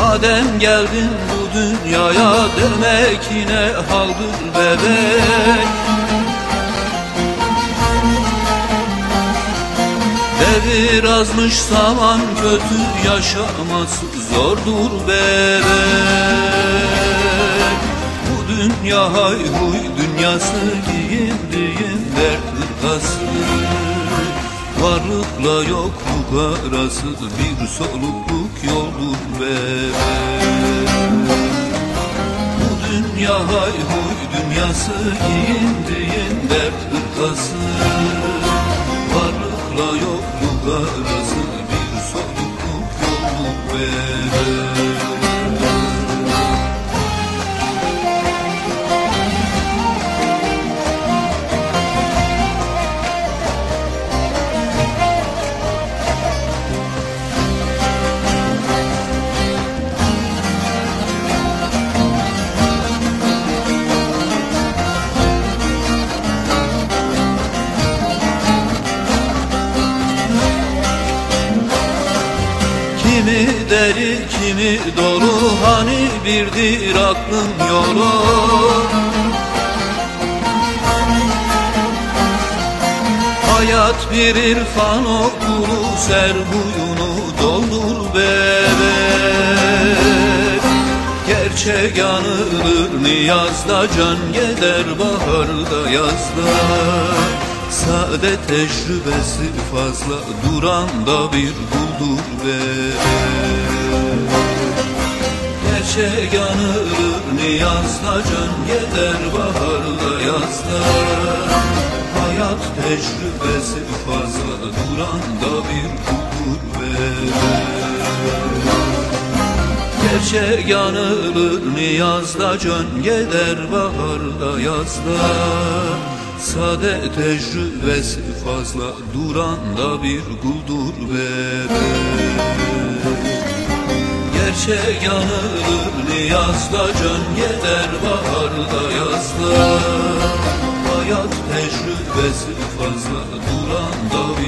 Madem geldin bu dünyaya demek yine haldır bebek. Devir azmış zaman kötü yaşaması zordur bebek. Bu dünya hay huy dünyası giyindiğin dert hırkası Varlıkla yokluk arası bir solukluk yoldur bebek Bu dünya hay huy dünyası giyindiğin dert hırkası Varlıkla yokluk arası bir solukluk yoldur bebek deri kimi dolu hani birdir aklın yolu? Hayat bir irfan okulu serhuyunu doldur bebek. Gerçek yanılır niyazda can gider baharda yazda Sade tecrübesi fazla duran da bir kuldur bebek Gerçek yanılır niyazda can gider baharda yazda. Hayat tecrübesi fazla duran da bir kuldur bebek Gerçek yanılır niyazda can gider baharda yazda Sade tecrübesi fazla duran da bir kuldur bebek Gerçek yanılır niyazda can gider baharda yazda Hayat tecrübesi fazla duran da